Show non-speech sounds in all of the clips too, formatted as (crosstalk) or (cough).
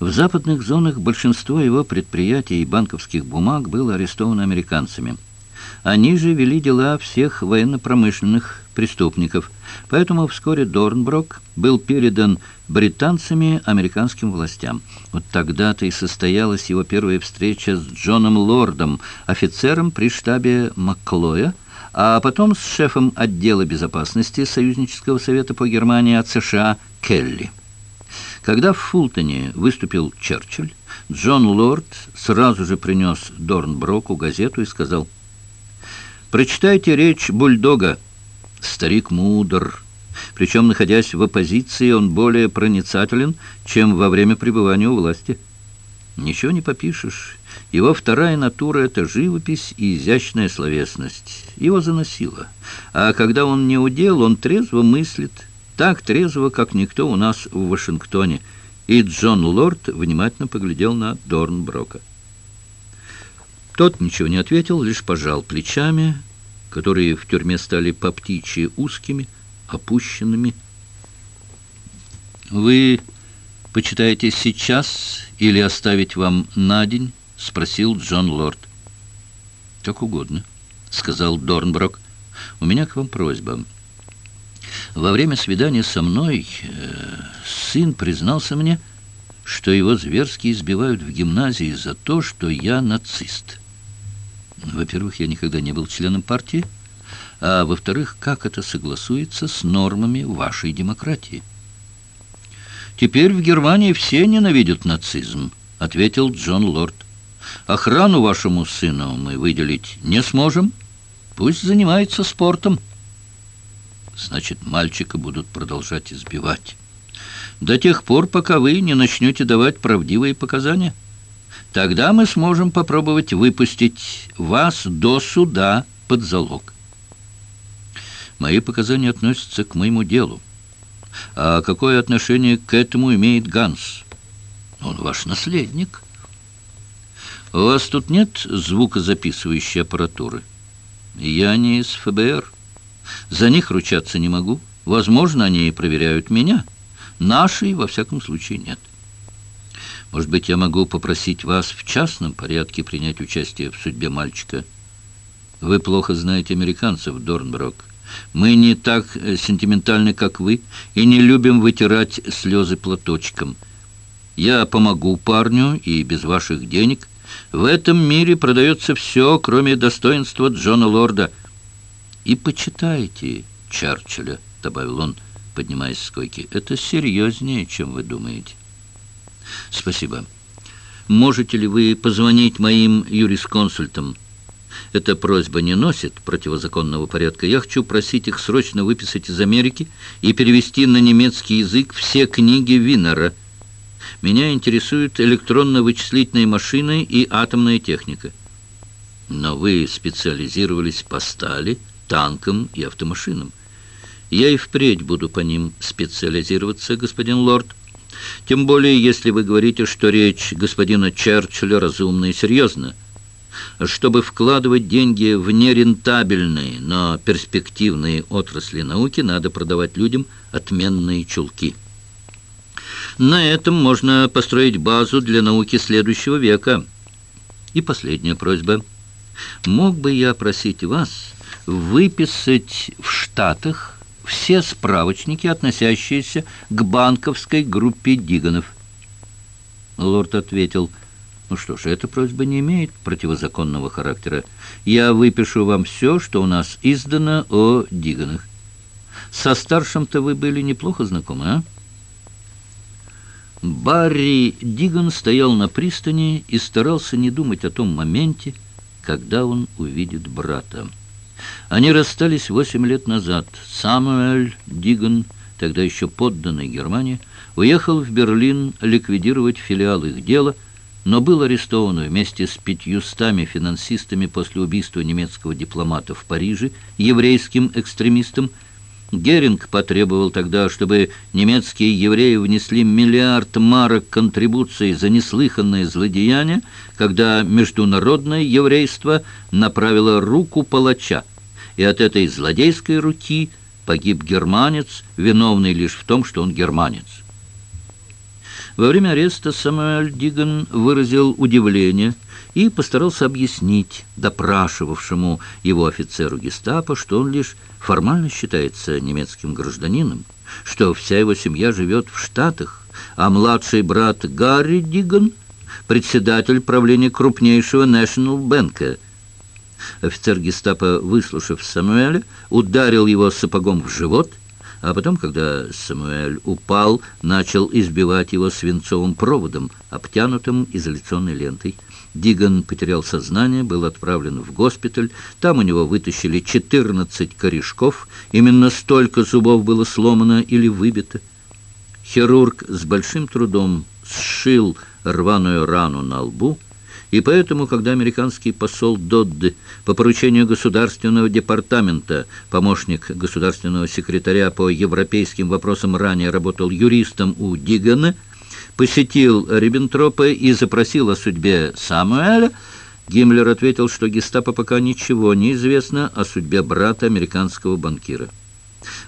В западных зонах большинство его предприятий и банковских бумаг было арестовано американцами. Они же вели дела всех военно-промышленных преступников, поэтому вскоре Дорнброк был передан британцами американским властям. Вот тогда-то и состоялась его первая встреча с Джоном Лордом, офицером при штабе Макклоя, а потом с шефом отдела безопасности Союзнического совета по Германии от США Келли. Когда в Фултоне выступил Черчилль, Джон Лорд сразу же принес Дорнброку газету и сказал, «Прочитайте речь бульдога. Старик мудр. Причем, находясь в оппозиции, он более проницателен, чем во время пребывания у власти. Ничего не попишешь. Его вторая натура — это живопись и изящная словесность. Его заносило. А когда он не удел, он трезво мыслит, так трезво, как никто у нас в Вашингтоне. И Джон Лорд внимательно поглядел на Дорнброка. Тот ничего не ответил, лишь пожал плечами, которые в тюрьме стали по птичьи узкими, опущенными. «Вы почитаете сейчас или оставить вам на день?» — спросил Джон Лорд. «Как угодно», — сказал Дорнброк. «У меня к вам просьба». Во время свидания со мной э, сын признался мне, что его зверски избивают в гимназии за то, что я нацист. Во-первых, я никогда не был членом партии, а во-вторых, как это согласуется с нормами вашей демократии? «Теперь в Германии все ненавидят нацизм», — ответил Джон Лорд. «Охрану вашему сыну мы выделить не сможем. Пусть занимается спортом». Значит, мальчика будут продолжать избивать. До тех пор, пока вы не начнете давать правдивые показания. Тогда мы сможем попробовать выпустить вас до суда под залог. Мои показания относятся к моему делу. А какое отношение к этому имеет Ганс? Он ваш наследник. У вас тут нет звукозаписывающей аппаратуры? Я не из ФБР. За них ручаться не могу. Возможно, они и проверяют меня. Нашей, во всяком случае, нет. Может быть, я могу попросить вас в частном порядке принять участие в судьбе мальчика? Вы плохо знаете американцев, Дорнброк. Мы не так э, сентиментальны, как вы, и не любим вытирать слезы платочком. Я помогу парню и без ваших денег. В этом мире продается все, кроме достоинства Джона Лорда. И почитайте Черчилля, добавил он, поднимаясь с койки. Это серьезнее, чем вы думаете. Спасибо. Можете ли вы позвонить моим юрисконсультам? Эта просьба не носит противозаконного порядка. Я хочу просить их срочно выписать из Америки и перевести на немецкий язык все книги Винера. Меня интересуют электронно-вычислительные машины и атомная техника. Но вы специализировались по стали, танкам и автомашинам. Я и впредь буду по ним специализироваться, господин лорд. Тем более, если вы говорите, что речь господина Черчилля разумна и серьезна. Чтобы вкладывать деньги в нерентабельные, но перспективные отрасли науки, надо продавать людям отменные чулки. На этом можно построить базу для науки следующего века. И последняя просьба. Мог бы я просить вас выписать в Штатах все справочники, относящиеся к банковской группе Диганов? Лорд ответил – ну что ж, эта просьба не имеет противозаконного характера. Я выпишу вам все, что у нас издано о Диганах. Со старшим-то вы были неплохо знакомы, а? Барри Диган стоял на пристани и старался не думать о том моменте, когда он увидит брата. Они расстались восемь лет назад. Самуэль Диган, тогда еще подданный Германии, уехал в Берлин ликвидировать филиал их дела – но был арестован вместе с пятьюстами финансистами после убийства немецкого дипломата в Париже еврейским экстремистом. Геринг потребовал тогда, чтобы немецкие евреи внесли миллиард марок контрибуции за неслыханное злодеяние, когда международное еврейство направило руку палача, и от этой злодейской руки погиб германец, виновный лишь в том, что он германец. Во время ареста Самуэль Диган выразил удивление и постарался объяснить допрашивавшему его офицеру гестапо, что он лишь формально считается немецким гражданином, что вся его семья живет в Штатах, а младший брат Гарри Диган – председатель правления крупнейшего National Bank. Офицер гестапо, выслушав Самуэля, ударил его сапогом в живот – а потом, когда Самуэль упал, начал избивать его свинцовым проводом, обтянутым изоляционной лентой. Диган потерял сознание, был отправлен в госпиталь. Там у него вытащили 14 корешков. Именно столько зубов было сломано или выбито. Хирург с большим трудом сшил рваную рану на лбу, и поэтому, когда американский посол Додды по поручению Государственного департамента, помощник государственного секретаря по европейским вопросам ранее работал юристом у Дигана, посетил Риббентропа и запросил о судьбе Самуэля, Гиммлер ответил, что гестапо пока ничего не известно о судьбе брата американского банкира.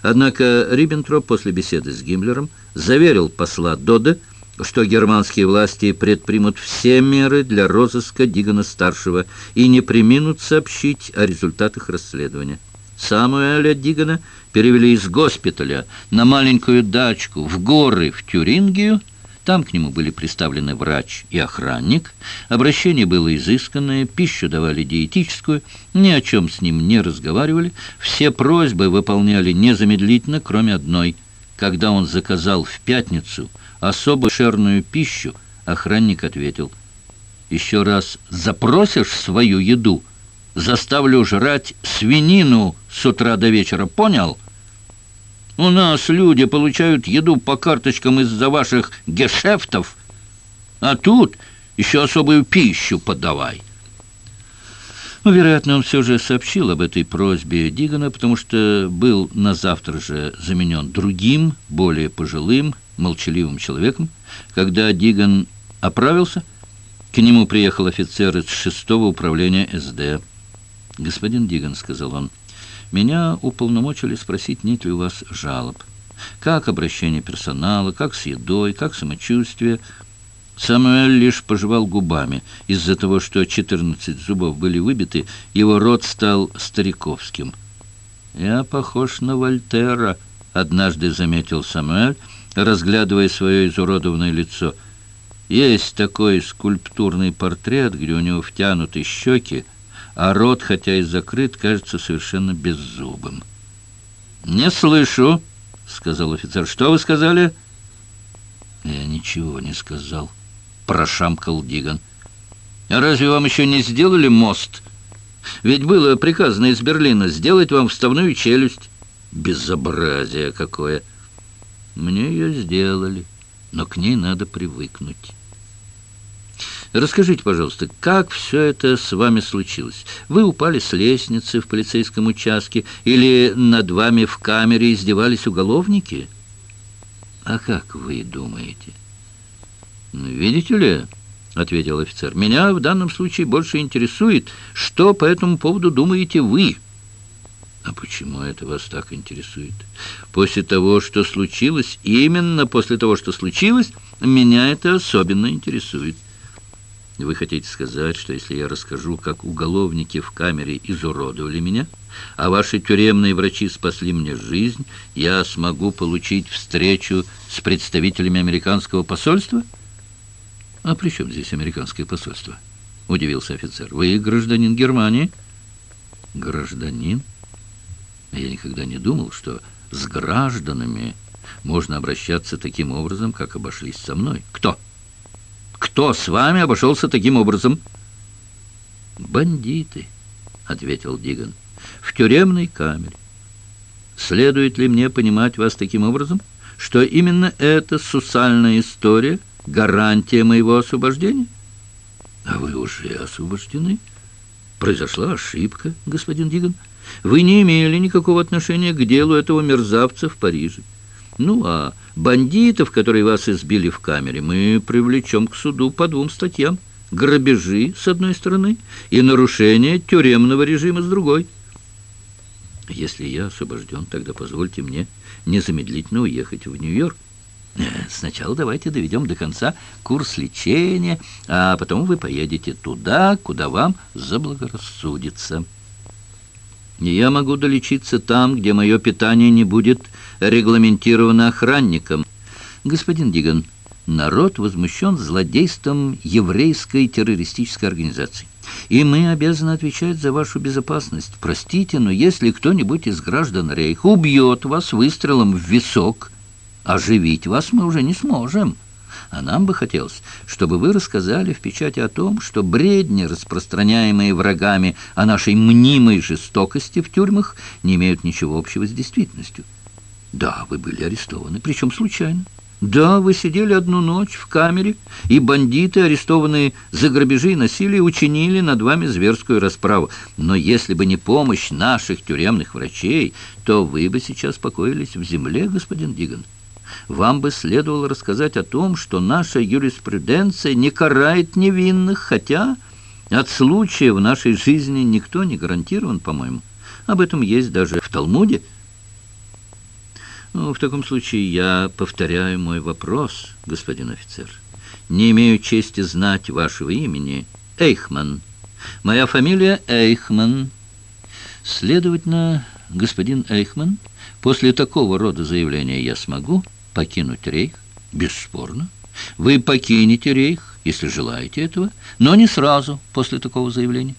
Однако Риббентроп после беседы с Гиммлером заверил посла Додде, что германские власти предпримут все меры для розыска Дигана-старшего и не приминут сообщить о результатах расследования. Самуэля Дигана перевели из госпиталя на маленькую дачку в горы в Тюрингию. Там к нему были представлены врач и охранник. Обращение было изысканное, пищу давали диетическую, ни о чем с ним не разговаривали. Все просьбы выполняли незамедлительно, кроме одной. Когда он заказал в пятницу – особо шерную пищу, охранник ответил, «Еще раз запросишь свою еду, заставлю жрать свинину с утра до вечера, понял?» У нас люди получают еду по карточкам из-за ваших гешефтов, а тут еще особую пищу подавай. Ну, вероятно, он все же сообщил об этой просьбе Дигана, потому что был на завтра же заменен другим, более пожилым, молчаливым человеком. Когда Диган оправился, к нему приехал офицер из шестого управления СД. «Господин Диган», — сказал он, — «меня уполномочили спросить, нет ли у вас жалоб. Как обращение персонала, как с едой, как самочувствие». Самуэль лишь пожевал губами. Из-за того, что 14 зубов были выбиты, его рот стал стариковским. «Я похож на Вольтера», — однажды заметил Самуэль, разглядывая свое изуродованное лицо. Есть такой скульптурный портрет, где у него втянуты щеки, а рот, хотя и закрыт, кажется совершенно беззубым. «Не слышу», — сказал офицер. «Что вы сказали?» «Я ничего не сказал», прошамкал Диган. «А разве вам еще не сделали мост? Ведь было приказано из Берлина сделать вам вставную челюсть. Безобразие какое!» «Мне ее сделали, но к ней надо привыкнуть». Расскажите, пожалуйста, как все это с вами случилось? Вы упали с лестницы в полицейском участке или над вами в камере издевались уголовники? А как вы думаете?» «Видите ли...» — ответил офицер. «Меня в данном случае больше интересует, что по этому поводу думаете вы». «А почему это вас так интересует? После того, что случилось, именно после того, что случилось, меня это особенно интересует». Вы хотите сказать, что если я расскажу, как уголовники в камере изуродовали меня, а ваши тюремные врачи спасли мне жизнь, я смогу получить встречу с представителями американского посольства?» «А при чем здесь американское посольство?» — удивился офицер. «Вы гражданин Германии?» «Гражданин?» Я никогда не думал, что с гражданами можно обращаться таким образом, как обошлись со мной. Кто? С вами обошелся таким образом? «Бандиты», — ответил Диган, — «в тюремной камере. Следует ли мне понимать вас таким образом, что именно эта сусальная история — гарантия моего освобождения? А вы уже освобождены. Произошла ошибка, господин Диган. Вы не имели никакого отношения к делу этого мерзавца в Париже. Ну, а бандитов, которые вас избили в камере, мы привлечем к суду по двум статьям. Грабежи, с одной стороны, и нарушение тюремного режима, с другой. Если я освобожден, тогда позвольте мне незамедлительно уехать в Нью-Йорк. Э, сначала давайте доведем до конца курс лечения, а потом вы поедете туда, куда вам заблагорассудится. Я могу долечиться там, где мое питание не будет регламентировано охранником. Господин Диган, народ возмущен злодейством еврейской террористической организации. И мы обязаны отвечать за вашу безопасность. Простите, но если кто-нибудь из граждан Рейха убьет вас выстрелом в висок, оживить вас мы уже не сможем. А нам бы хотелось, чтобы вы рассказали в печати о том, что бредни, распространяемые врагами о нашей мнимой жестокости в тюрьмах, не имеют ничего общего с действительностью. Да, вы были арестованы, причем случайно. Да, вы сидели одну ночь в камере, и бандиты, арестованные за грабежи и насилие, учинили над вами зверскую расправу. Но если бы не помощь наших тюремных врачей, то вы бы сейчас покоились в земле, господин Диган. Вам бы следовало рассказать о том, что наша юриспруденция не карает невинных, хотя от случая в нашей жизни никто не гарантирован, по-моему. Об этом есть даже в Талмуде. Ну, в таком случае я повторяю мой вопрос, господин офицер. Не имею чести знать вашего имени. Эйхман. Моя фамилия Эйхман. Следовательно, господин Эйхман, после такого рода заявления я смогу покинуть рейх? Бесспорно. Вы покинете рейх, если желаете этого, но не сразу после такого заявления.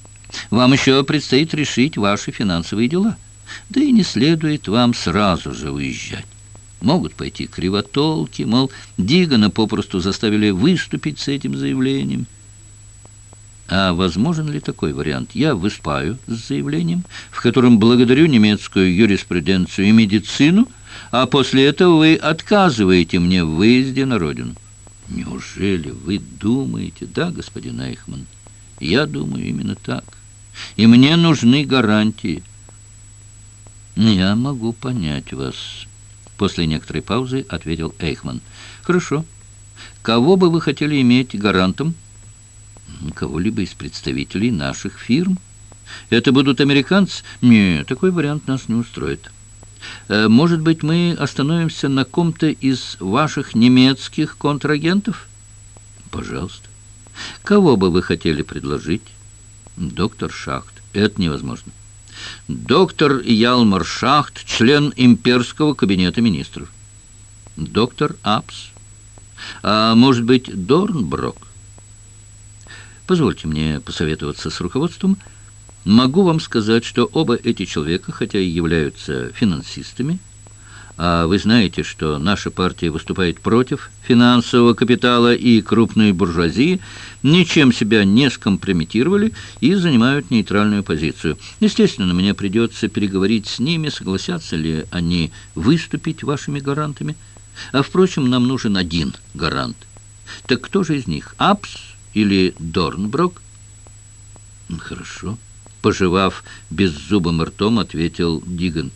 Вам еще предстоит решить ваши финансовые дела. Да и не следует вам сразу же уезжать. Могут пойти кривотолки, мол, Дигана попросту заставили выступить с этим заявлением. А возможен ли такой вариант? Я выступаю с заявлением, в котором благодарю немецкую юриспруденцию и медицину, а после этого вы отказываете мне в выезде на родину. Неужели вы думаете, да, господин Эйхман? Я думаю именно так. И мне нужны гарантии. Я могу понять вас. После некоторой паузы ответил Эйхман. Хорошо. Кого бы вы хотели иметь гарантом? Кого-либо из представителей наших фирм. Это будут американцы? Нет, такой вариант нас не устроит. Э, может быть, мы остановимся на ком-то из ваших немецких контрагентов? Пожалуйста. Кого бы вы хотели предложить? Доктор Шахт. Это невозможно. Доктор Ялмар Шахт, член имперского кабинета министров. Доктор Апс. А может быть, Дорнброк? Позвольте мне посоветоваться с руководством. Могу вам сказать, что оба эти человека, хотя и являются финансистами, а вы знаете, что наша партия выступает против финансового капитала и крупной буржуазии, ничем себя не скомпрометировали и занимают нейтральную позицию. Естественно, мне придется переговорить с ними, согласятся ли они выступить вашими гарантами. А, впрочем, нам нужен один гарант. Так кто же из них, Апс или Дорнброк? Хорошо. Пожевав беззубым ртом, ответил Диган.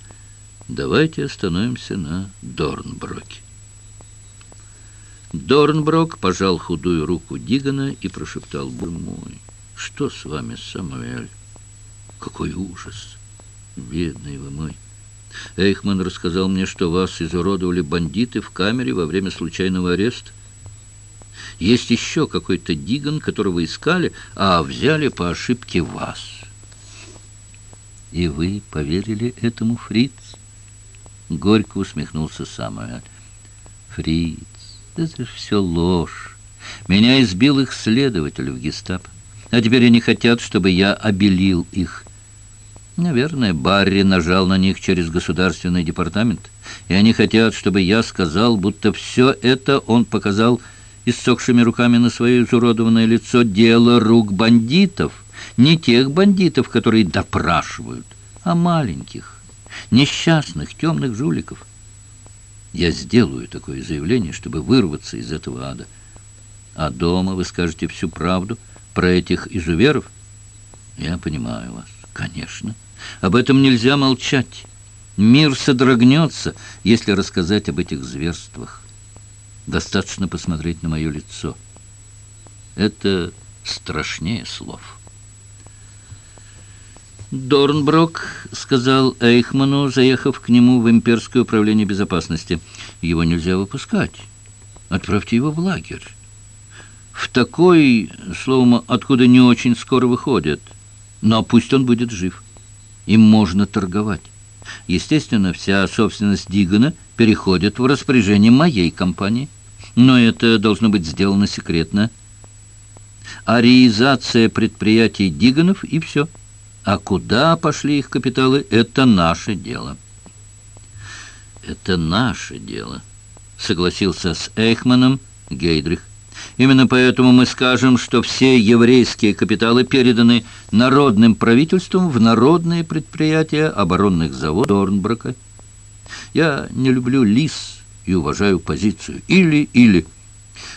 «Давайте остановимся на Дорнброке». Дорнброк пожал худую руку Дигана и прошептал, «Боже мой, что с вами, Самуэль? Какой ужас! Бедный вы мой!» Эйхман рассказал мне, что вас изуродовали бандиты в камере во время случайного ареста. Есть еще какой-то Диган, которого искали, а взяли по ошибке вас. «И вы поверили этому, Фриц?» Горько усмехнулся Самуэль. «Фриц, это же все ложь. Меня избил их следователь в гестапо. А теперь они хотят, чтобы я обелил их. Наверное, Барри нажал на них через государственный департамент, и они хотят, чтобы я сказал, будто все это он показал иссохшими руками на свое изуродованное лицо дело рук бандитов». Не тех бандитов, которые допрашивают, а маленьких, несчастных, темных жуликов. Я сделаю такое заявление, чтобы вырваться из этого ада. А дома вы скажете всю правду про этих изуверов? Я понимаю вас, конечно. Об этом нельзя молчать. Мир содрогнется, если рассказать об этих зверствах. Достаточно посмотреть на мое лицо. Это страшнее слов». «Дорнброк», — сказал Эйхману, заехав к нему в имперское управление безопасности. «Его нельзя выпускать. Отправьте его в лагерь. В такой, словом, откуда не очень скоро выходят. Но пусть он будет жив. Им можно торговать. Естественно, вся собственность Дигана переходит в распоряжение моей компании. Но это должно быть сделано секретно. Ариизация предприятий Диганов и все. А куда пошли их капиталы, это наше дело. Это наше дело, согласился с Эйхманом Гейдрих. Именно поэтому мы скажем, что все еврейские капиталы переданы народным правительством в народные предприятия оборонных заводов Дорнброка. Я не люблю лис и уважаю позицию. Или-или.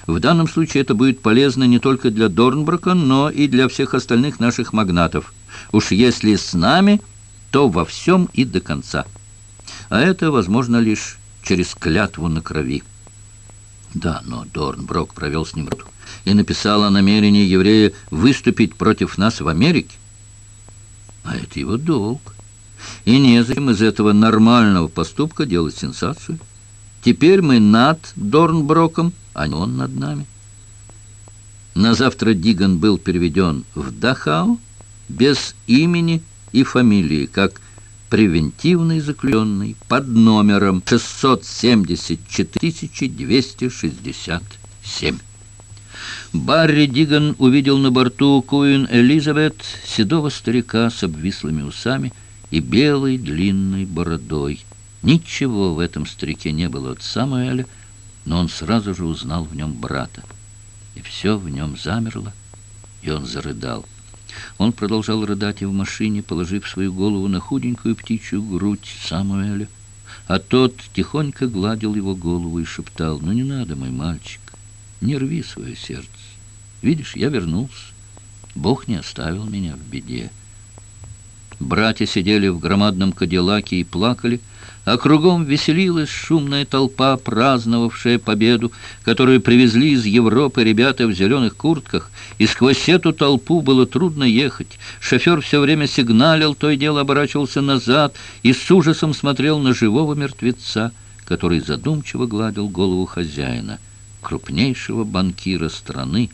В данном случае это будет полезно не только для Дорнброка, но и для всех остальных наших магнатов. Уж если с нами, то во всем и до конца. А это возможно лишь через клятву на крови. Да, но Дорнброк провел с ним и написал о намерении еврея выступить против нас в Америке. А это его долг. И незачем из этого нормального поступка делать сенсацию. Теперь мы над Дорнброком, а не он над нами. На завтра Диган был переведен в Дахау без имени и фамилии, как превентивный заключенный под номером 674 Барри Диган увидел на борту Куин Элизабет седого старика с обвислыми усами и белой длинной бородой. Ничего в этом старике не было от Самуэля, но он сразу же узнал в нем брата. И все в нем замерло, и он зарыдал. Он продолжал рыдать и в машине, положив свою голову на худенькую птичью грудь Самуэля. А тот тихонько гладил его голову и шептал, «Ну не надо, мой мальчик, не рви свое сердце. Видишь, я вернулся. Бог не оставил меня в беде». Братья сидели в громадном кадиллаке и плакали, а кругом веселилась шумная толпа, праздновавшая победу, которую привезли из Европы ребята в зеленых куртках, и сквозь эту толпу было трудно ехать. Шофер все время сигналил, то и дело оборачивался назад и с ужасом смотрел на живого мертвеца, который задумчиво гладил голову хозяина, крупнейшего банкира страны,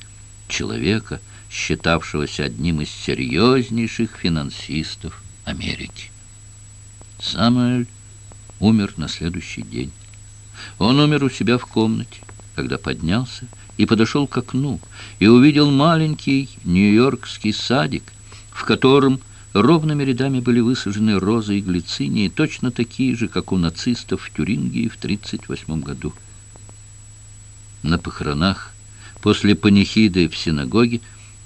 человека, считавшегося одним из серьезнейших финансистов Америки. Самуэль умер на следующий день. Он умер у себя в комнате, когда поднялся и подошел к окну и увидел маленький нью-йоркский садик, в котором ровными рядами были высажены розы и глицинии, точно такие же, как у нацистов в Тюрингии в 1938 году. На похоронах после панихиды в синагоге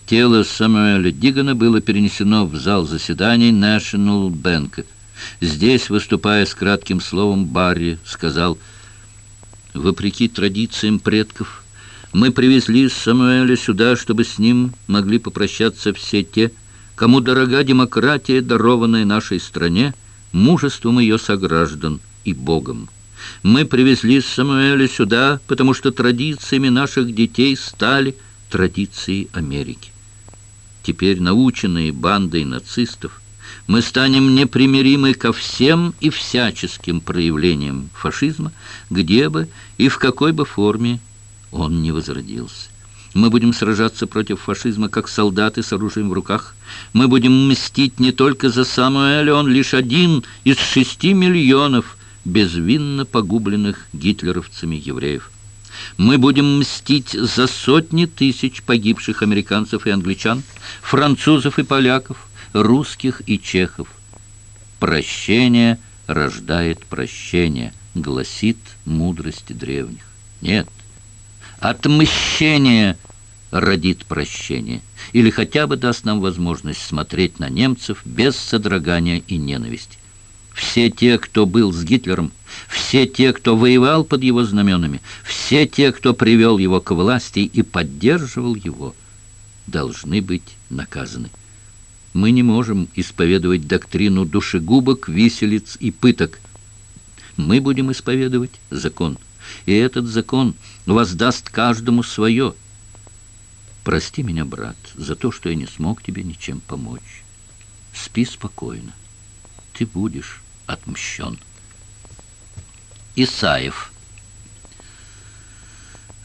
тело Самуэля Дигана было перенесено в зал заседаний National Bank – Здесь, выступая с кратким словом, Барри сказал, «Вопреки традициям предков, мы привезли Самуэля сюда, чтобы с ним могли попрощаться все те, кому дорога демократия, дарованная нашей стране, мужеством ее сограждан и Богом. Мы привезли Самуэля сюда, потому что традициями наших детей стали традиции Америки. Теперь наученные бандой нацистов, мы станем непримиримы ко всем и всяческим проявлениям фашизма, где бы и в какой бы форме он не возродился. Мы будем сражаться против фашизма, как солдаты с оружием в руках. Мы будем мстить не только за Самуэля, он лишь один из шести миллионов безвинно погубленных гитлеровцами евреев. Мы будем мстить за сотни тысяч погибших американцев и англичан, французов и поляков, русских и чехов. Прощение рождает прощение, гласит мудрость древних. Нет, отмщение родит прощение, или хотя бы даст нам возможность смотреть на немцев без содрогания и ненависти. Все те, кто был с Гитлером, все те, кто воевал под его знаменами, все те, кто привел его к власти и поддерживал его, должны быть наказаны. Мы не можем исповедовать доктрину душегубок, виселиц и пыток. Мы будем исповедовать закон. И этот закон воздаст каждому свое. Прости меня, брат, за то, что я не смог тебе ничем помочь. Спи спокойно. Ты будешь отмщен. Исаев.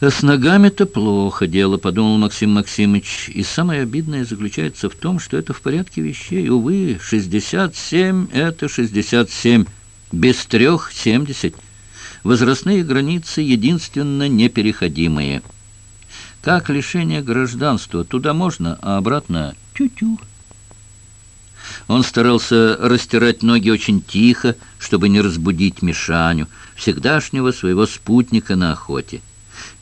«С ногами-то плохо дело», — подумал Максим Максимович. «И самое обидное заключается в том, что это в порядке вещей. Увы, 67 — это 67, без трех — 70. Возрастные границы единственно непереходимые. Как лишение гражданства, туда можно, а обратно — тю-тю». Он старался растирать ноги очень тихо, чтобы не разбудить Мишаню, всегдашнего своего спутника на охоте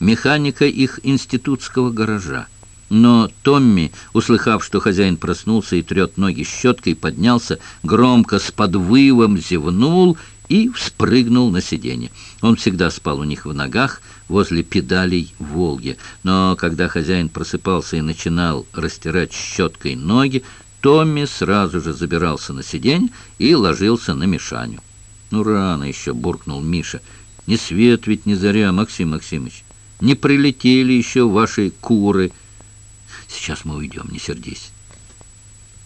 механика их институтского гаража. Но Томми, услыхав, что хозяин проснулся и трет ноги щеткой, поднялся, громко с подвывом зевнул и вспрыгнул на сиденье. Он всегда спал у них в ногах, возле педалей «Волги». Но когда хозяин просыпался и начинал растирать щеткой ноги, Томми сразу же забирался на сиденье и ложился на Мишаню. «Ну, рано еще», — буркнул Миша. «Не свет ведь, не заря, Максим Максимович. Не прилетели еще ваши куры. Сейчас мы уйдем, не сердись.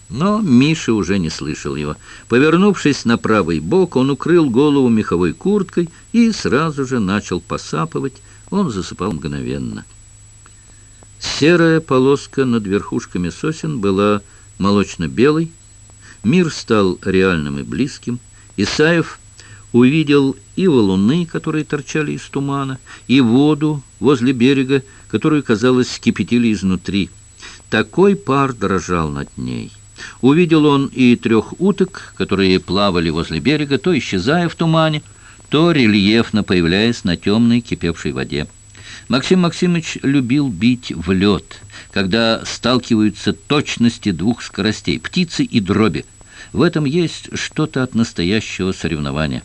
Но Миша уже не слышал его. Повернувшись на правый бок, он укрыл голову меховой курткой и сразу же начал посапывать. Он засыпал мгновенно. Серая полоска над верхушками сосен была молочно-белой. Мир стал реальным и близким. Исаев увидел и валуны, которые торчали из тумана, и воду возле берега, которую, казалось, кипятили изнутри. Такой пар дрожал над ней. Увидел он и трех уток, которые плавали возле берега, то исчезая в тумане, то рельефно появляясь на темной кипевшей воде. Максим Максимович любил бить в лед, когда сталкиваются точности двух скоростей, птицы и дроби. В этом есть что-то от настоящего соревнования.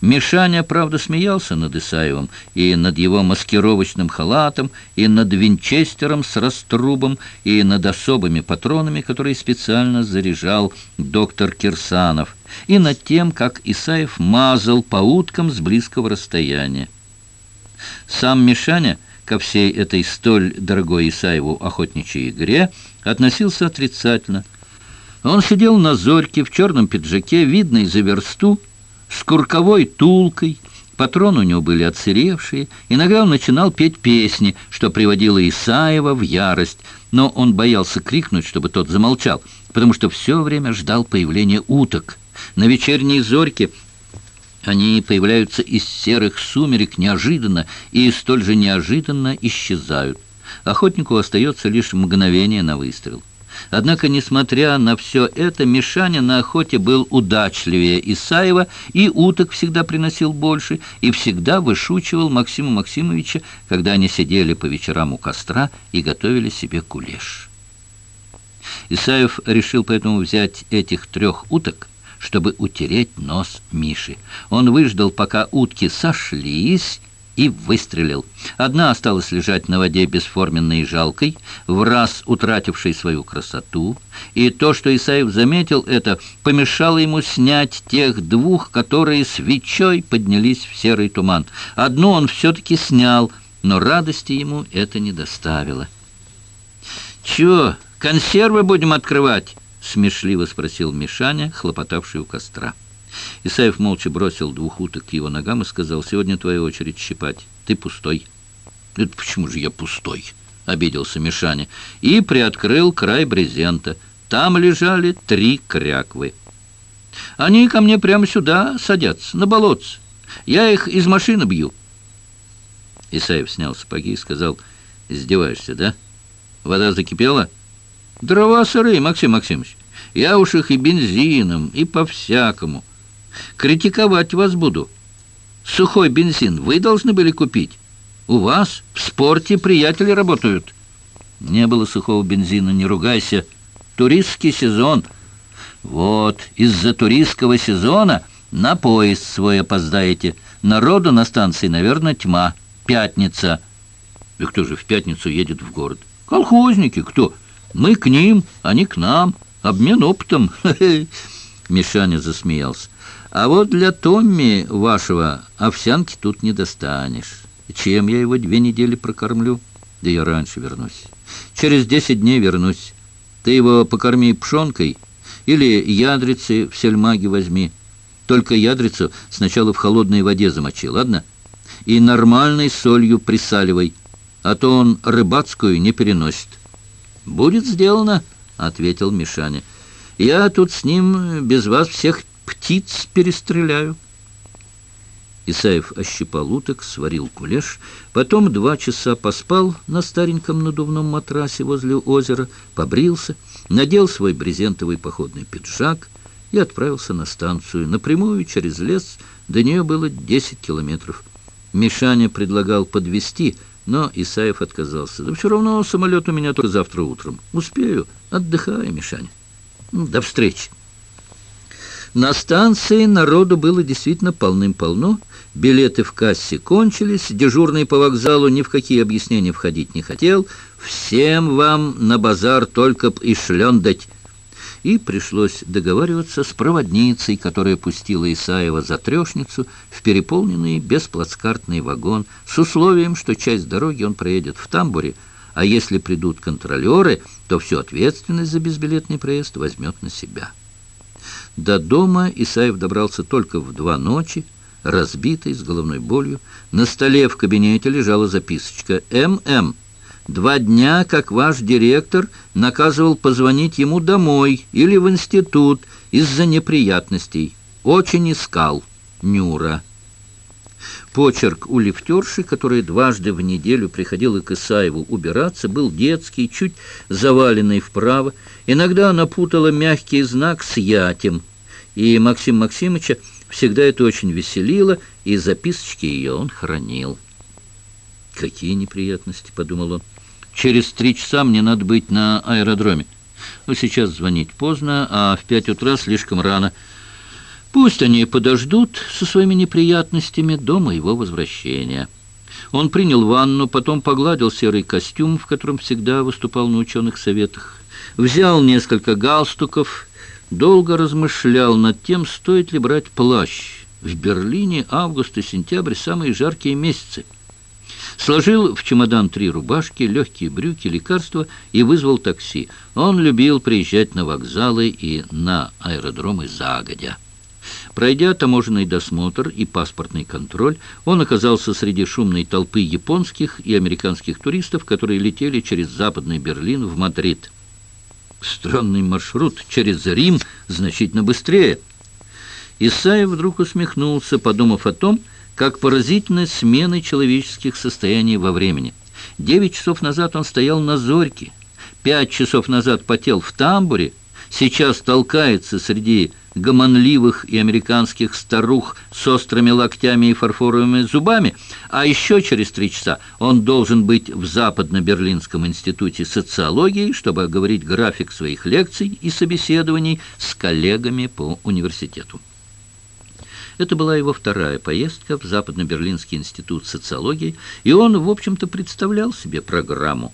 Мишаня, правда, смеялся над Исаевым и над его маскировочным халатом, и над винчестером с раструбом, и над особыми патронами, которые специально заряжал доктор Кирсанов, и над тем, как Исаев мазал по уткам с близкого расстояния. Сам Мишаня ко всей этой столь дорогой Исаеву охотничьей игре относился отрицательно. Он сидел на зорьке в черном пиджаке, видный за версту, с курковой тулкой, патроны у него были отсыревшие. Иногда он начинал петь песни, что приводило Исаева в ярость, но он боялся крикнуть, чтобы тот замолчал, потому что все время ждал появления уток. На вечерней зорьке они появляются из серых сумерек неожиданно и столь же неожиданно исчезают. Охотнику остается лишь мгновение на выстрел. Однако, несмотря на все это, Мишаня на охоте был удачливее Исаева, и уток всегда приносил больше, и всегда вышучивал Максима Максимовича, когда они сидели по вечерам у костра и готовили себе кулеш. Исаев решил поэтому взять этих трех уток, чтобы утереть нос Миши. Он выждал, пока утки сошлись, и выстрелил. Одна осталась лежать на воде бесформенной и жалкой, в раз утратившей свою красоту, и то, что Исаев заметил это, помешало ему снять тех двух, которые свечой поднялись в серый туман. Одну он все-таки снял, но радости ему это не доставило. «Чего, консервы будем открывать?» — смешливо спросил Мишаня, хлопотавший у костра. Исаев молча бросил двух уток к его ногам и сказал, «Сегодня твоя очередь щипать. Ты пустой». «Это почему же я пустой?» — обиделся Мишаня. И приоткрыл край брезента. Там лежали три кряквы. «Они ко мне прямо сюда садятся, на болотце. Я их из машины бью». Исаев снял сапоги и сказал, «Издеваешься, да? Вода закипела?» «Дрова сырые, Максим Максимович. Я уж их и бензином, и по-всякому». Критиковать вас буду. Сухой бензин вы должны были купить. У вас в спорте приятели работают. Не было сухого бензина, не ругайся. Туристский сезон. Вот, из-за туристского сезона на поезд свой опоздаете. Народу на станции, наверное, тьма. Пятница. И кто же в пятницу едет в город? Колхозники, кто? Мы к ним, они к нам. Обмен опытом. (laughs) Мишаня засмеялся. А вот для Томми вашего овсянки тут не достанешь. Чем я его две недели прокормлю? Да я раньше вернусь. Через десять дней вернусь. Ты его покорми пшенкой или ядрицы в сельмаге возьми. Только ядрицу сначала в холодной воде замочи, ладно? и нормальной солью присаливай, а то он рыбацкую не переносит». «Будет сделано», — ответил Мишаня. «Я тут с ним без вас всех птиц перестреляю». Исаев ощипал уток, сварил кулеш, потом два часа поспал на стареньком надувном матрасе возле озера, побрился, надел свой брезентовый походный пиджак и отправился на станцию. Напрямую через лес до нее было 10 километров. Мишаня предлагал подвести, но Исаев отказался. «Да все равно самолет у меня только завтра утром. Успею. Отдыхай, Мишаня. До встречи». На станции народу было действительно полным-полно. Билеты в кассе кончились, дежурный по вокзалу ни в какие объяснения входить не хотел. «Всем вам на базар только б и шлендать». И пришлось договариваться с проводницей, которая пустила Исаева за трешницу в переполненный бесплацкартный вагон с условием, что часть дороги он проедет в тамбуре, а если придут контролеры, то всю ответственность за безбилетный проезд возьмет на себя. До дома Исаев добрался только в два ночи, разбитый, с головной болью. На столе в кабинете лежала записочка «ММ». Два дня, как ваш директор наказывал позвонить ему домой или в институт из-за неприятностей. Очень искал. Нюра. Почерк у лифтерши, которая дважды в неделю приходила к Исаеву убираться, был детский, чуть заваленный вправо. Иногда она путала мягкий знак с ятем, и Максим Максимовича всегда это очень веселило, и записочки ее он хранил. «Какие неприятности», — подумал он. «Через три часа мне надо быть на аэродроме. Но сейчас звонить поздно, а в пять утра слишком рано». Пусть они подождут со своими неприятностями до моего возвращения. Он принял ванну, потом погладил серый костюм, в котором всегда выступал на ученых советах, взял несколько галстуков, долго размышлял над тем, стоит ли брать плащ. В Берлине август и сентябрь – самые жаркие месяцы. Сложил в чемодан три рубашки, легкие брюки, лекарства и вызвал такси. Он любил приезжать на вокзалы и на аэродромы загодя. Пройдя таможенный досмотр и паспортный контроль, он оказался среди шумной толпы японских и американских туристов, которые летели через Западный Берлин в Мадрид. Странный маршрут через Рим значительно быстрее. Исаев вдруг усмехнулся, подумав о том, как поразительны смены человеческих состояний во времени. Девять часов назад он стоял на зорьке, пять часов назад потел в тамбуре, сейчас толкается среди гомонливых и американских старух с острыми локтями и фарфоровыми зубами, а еще через три часа он должен быть в Западно-Берлинском институте социологии, чтобы оговорить график своих лекций и собеседований с коллегами по университету. Это была его вторая поездка в Западно-Берлинский институт социологии, и он, в общем-то, представлял себе программу.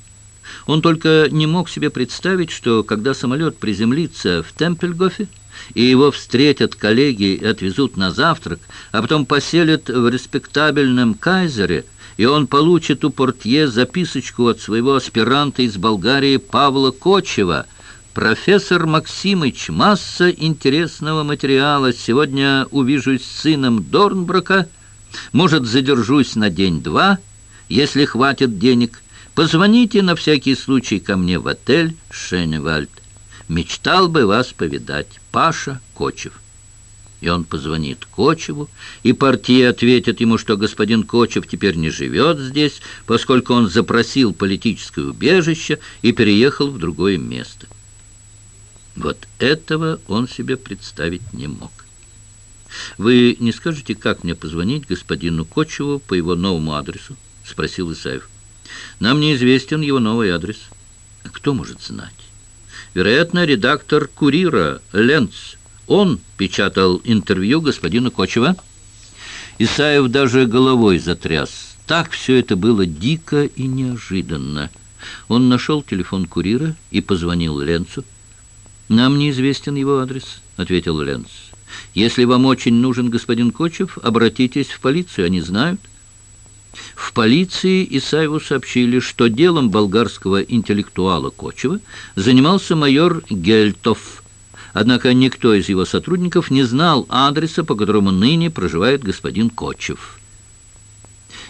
Он только не мог себе представить, что когда самолет приземлится в Темпельгофе, и его встретят коллеги и отвезут на завтрак, а потом поселят в респектабельном кайзере, и он получит у портье записочку от своего аспиранта из Болгарии Павла Кочева. «Профессор Максимыч, масса интересного материала. Сегодня увижусь с сыном Дорнброка. Может, задержусь на день-два, если хватит денег. Позвоните на всякий случай ко мне в отель «Шеневальд». Мечтал бы вас повидать. Паша Кочев. И он позвонит Кочеву, и партия ответит ему, что господин Кочев теперь не живет здесь, поскольку он запросил политическое убежище и переехал в другое место. Вот этого он себе представить не мог. «Вы не скажете, как мне позвонить господину Кочеву по его новому адресу?» — спросил Исаев. «Нам неизвестен его новый адрес. Кто может знать?» Вероятно, редактор «Курира» Ленц. Он печатал интервью господина Кочева. Исаев даже головой затряс. Так все это было дико и неожиданно. Он нашел телефон «Курира» и позвонил Ленцу. «Нам неизвестен его адрес», — ответил Ленц. «Если вам очень нужен господин Кочев, обратитесь в полицию, они знают». В полиции Исаеву сообщили, что делом болгарского интеллектуала Кочева занимался майор Гельтов. Однако никто из его сотрудников не знал адреса, по которому ныне проживает господин Кочев.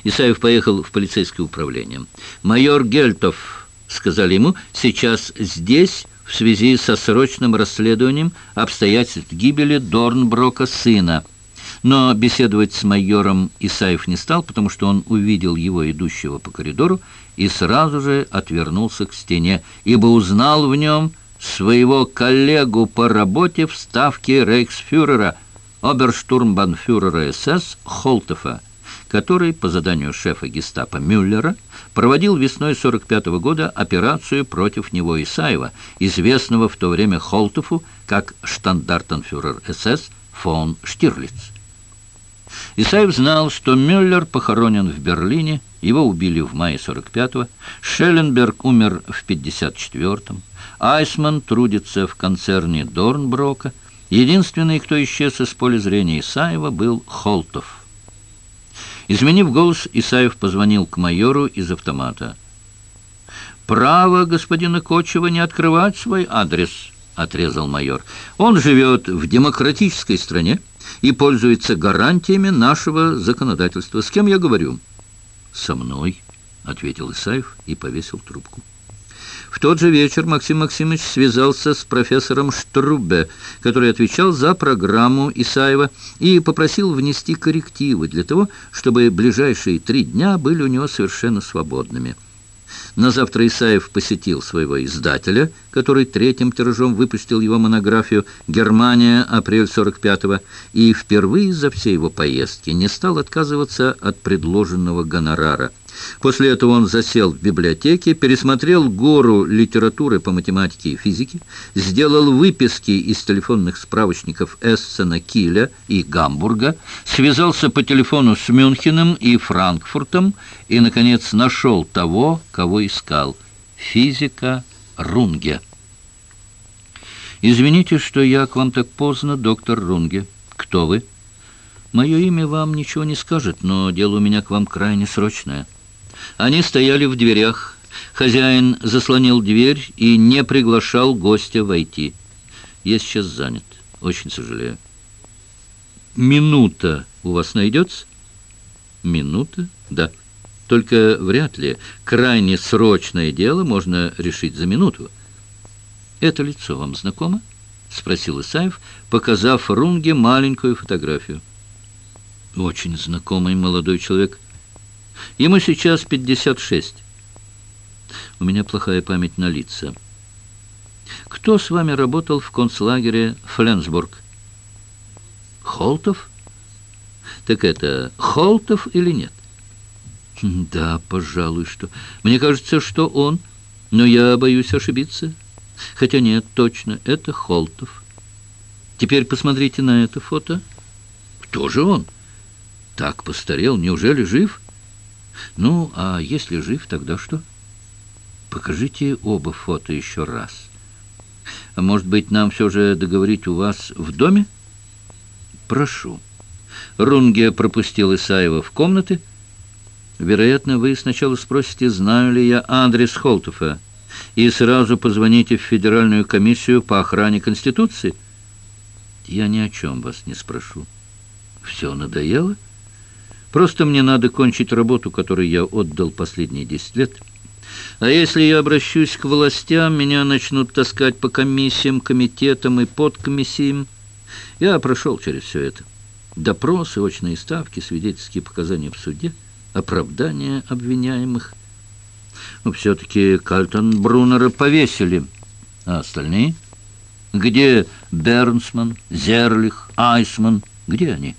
Исаев поехал в полицейское управление. «Майор Гельтов», — сказали ему, — «сейчас здесь в связи со срочным расследованием обстоятельств гибели Дорнброка сына». Но беседовать с майором Исаев не стал, потому что он увидел его идущего по коридору и сразу же отвернулся к стене, ибо узнал в нем своего коллегу по работе в ставке рейхсфюрера, оберштурмбанфюрера СС Холтефа, который по заданию шефа гестапо Мюллера проводил весной 45 -го года операцию против него Исаева, известного в то время Холтефу как штандартенфюрер СС фон Штирлиц. Исаев знал, что Мюллер похоронен в Берлине, его убили в мае 45-го, Шелленберг умер в 54-м, Айсман трудится в концерне Дорнброка, единственный, кто исчез из поля зрения Исаева, был Холтов. Изменив голос, Исаев позвонил к майору из автомата. «Право господина Кочева не открывать свой адрес», — отрезал майор. «Он живет в демократической стране» и пользуется гарантиями нашего законодательства. С кем я говорю?» «Со мной», — ответил Исаев и повесил трубку. В тот же вечер Максим Максимович связался с профессором Штрубе, который отвечал за программу Исаева, и попросил внести коррективы для того, чтобы ближайшие три дня были у него совершенно свободными. На завтра Исаев посетил своего издателя, который третьим тиражом выпустил его монографию «Германия. Апрель 45-го», и впервые за все его поездки не стал отказываться от предложенного гонорара – После этого он засел в библиотеке, пересмотрел гору литературы по математике и физике, сделал выписки из телефонных справочников Эссена, Киля и Гамбурга, связался по телефону с Мюнхеном и Франкфуртом и, наконец, нашел того, кого искал – физика Рунге. «Извините, что я к вам так поздно, доктор Рунге. Кто вы?» «Мое имя вам ничего не скажет, но дело у меня к вам крайне срочное». Они стояли в дверях. Хозяин заслонил дверь и не приглашал гостя войти. Я сейчас занят. Очень сожалею. Минута у вас найдется? Минута? Да. Только вряд ли. Крайне срочное дело можно решить за минуту. Это лицо вам знакомо? Спросил Исаев, показав Рунге маленькую фотографию. Очень знакомый молодой человек. Ему сейчас 56. У меня плохая память на лица. Кто с вами работал в концлагере Фленсбург? Холтов? Так это Холтов или нет? (laughs) Да, пожалуй, что. Мне кажется, что он, но я боюсь ошибиться. Хотя нет, точно, это Холтов. Теперь посмотрите на это фото. Кто же он? Так постарел, неужели жив? Ну, а если жив, тогда что? Покажите оба фото еще раз. Может быть, нам все же договорить у вас в доме? Прошу. Рунге пропустил Исаева в комнаты. Вероятно, вы сначала спросите, знаю ли я адрес Холтофа, и сразу позвоните в Федеральную комиссию по охране Конституции. Я ни о чем вас не спрошу. Все надоело? — Просто мне надо кончить работу, которую я отдал последние десять лет. А если я обращусь к властям, меня начнут таскать по комиссиям, комитетам и подкомиссиям. Я прошел через все это. Допросы, очные ставки, свидетельские показания в суде, оправдания обвиняемых. Но все-таки Кальтон-Бруннера повесили. А остальные? Где Бернсман, Зерлих, Айсман? Где они?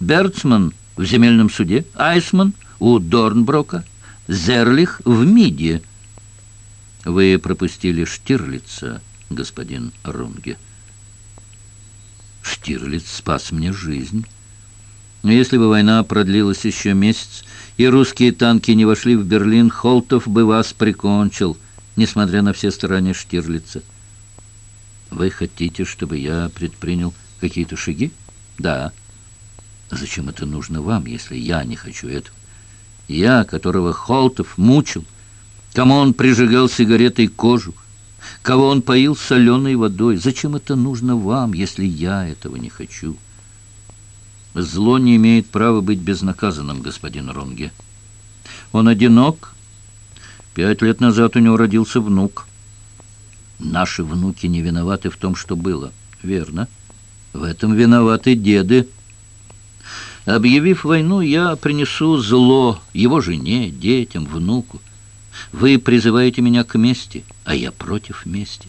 Бернсман в земельном суде, Айсман у Дорнброка, Зерлих в МИДе. Вы пропустили Штирлица, господин Рунге. Штирлиц спас мне жизнь. Но если бы война продлилась еще месяц, и русские танки не вошли в Берлин, Холтов бы вас прикончил, несмотря на все старания Штирлица. Вы хотите, чтобы я предпринял какие-то шаги? Да. Зачем это нужно вам, если я не хочу этого? Я, которого Холтов мучил, кому он прижигал сигаретой кожу, кого он поил соленой водой. Зачем это нужно вам, если я этого не хочу? Зло не имеет права быть безнаказанным, господин Ронге. Он одинок. Пять лет назад у него родился внук. Наши внуки не виноваты в том, что было. Верно. В этом виноваты деды. Объявив войну, я принесу зло его жене, детям, внуку. Вы призываете меня к мести, а я против мести.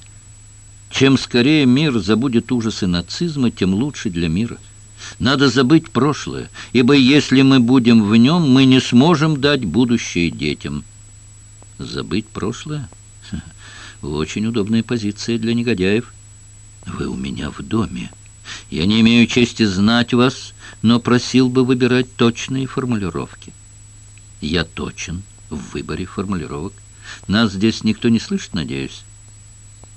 Чем скорее мир забудет ужасы нацизма, тем лучше для мира. Надо забыть прошлое, ибо если мы будем в нем, мы не сможем дать будущее детям. Забыть прошлое? Очень удобная позиция для негодяев. Вы у меня в доме. Я не имею чести знать вас, но просил бы выбирать точные формулировки. Я точен в выборе формулировок. Нас здесь никто не слышит, надеюсь?